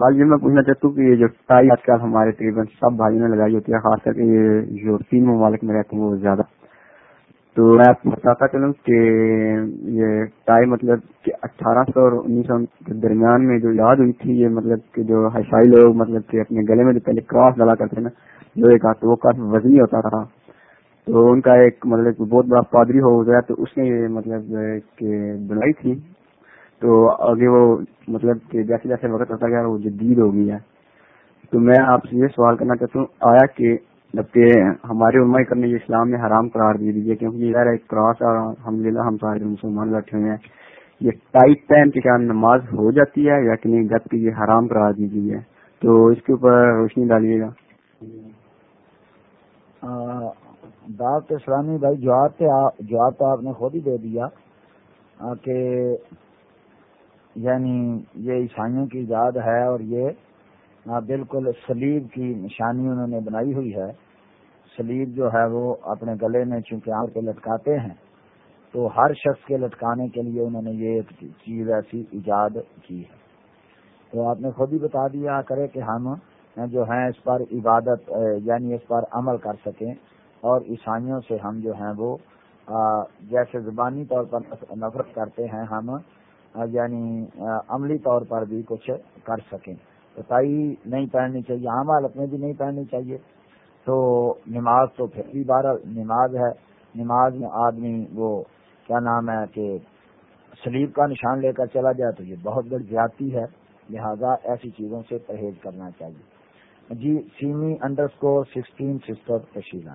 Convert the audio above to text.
بھائی میں پوچھنا چاہتا ہوں کہ یہ جو ٹائی آج کل ہمارے تقریباً سب بھائیوں نے لگائی ہوتی ہے، خاص کر کے جو تین ممالک میں رہتے ہیں وہ زیادہ۔ تو میں آپ کو بتاتا چلوں کہ یہ ٹائی مطلب کہ اٹھارہ سو اور انیس سو کے درمیان میں جو یاد ہوئی تھی، یہ مطلب کہ جو ہسائی لوگ مطلب کہ اپنے گلے میں جو پہلے کراس ڈالا کرتے نا جو ایک وہ کافی وزنی ہوتا تھا۔ تو ان کا ایک مطلب بہت بڑا پادری ہو گیا، تو اس نے یہ مطلب کہ بنائی تھی۔ تو آگے وہ مطلب کہ جیسے جیسے وقت ہوتا گیا وہ جدید ہو گئی ہے۔ تو میں آپ سے یہ سوال کرنا چاہتا ہوں، آیا کہ جبکہ ہمارے علماء کرنے یہ اسلام نے حرام قرار دے دیجیے کیونکہ یہ ذرا ایک کراس اور الحمد للہ ہم سارے مسلمان بیٹھے ہوئے ہیں۔ یہ ٹائٹ پہن کے کیا نماز ہو جاتی ہے یا کہ نہیں؟ جبکہ یہ حرام قرار دی گئی ہے۔ تو اس کے اوپر روشنی ڈالیے گا۔ دعوت اسلامی بھائی، جواب جواب تو آپ نے خود ہی دے دیا کہ یعنی یہ عیسائیوں کی ایجاد ہے اور یہ بالکل سلیب کی نشانی انہوں نے بنائی ہوئی ہے۔ سلیب جو ہے وہ اپنے گلے میں چونکہ آم کے لٹکاتے ہیں، تو ہر شخص کے لٹکانے کے لیے انہوں نے یہ ایک چیز ایسی ایجاد کی ہے۔ تو آپ نے خود ہی بتا دیا کرے کہ ہم جو ہیں اس پر عبادت یعنی اس پر عمل کر سکیں اور عیسائیوں سے ہم جو ہیں وہ جیسے زبانی طور پر نفرت کرتے ہیں، ہم یعنی عملی طور پر بھی کچھ کر سکیں۔ تو تائی نہیں پہننی چاہیے، عام حالت میں بھی نہیں پہننی چاہیے۔ تو نماز تو پھر بھی بارہ، نماز ہے۔ نماز میں آدمی، وہ کیا نام ہے کہ سلیب کا نشان لے کر چلا جائے تو یہ بہت بڑی زیادتی ہے۔ لہذا ایسی چیزوں سے پرہیز کرنا چاہیے۔ جی Seemi underscore sixteen sister Tashila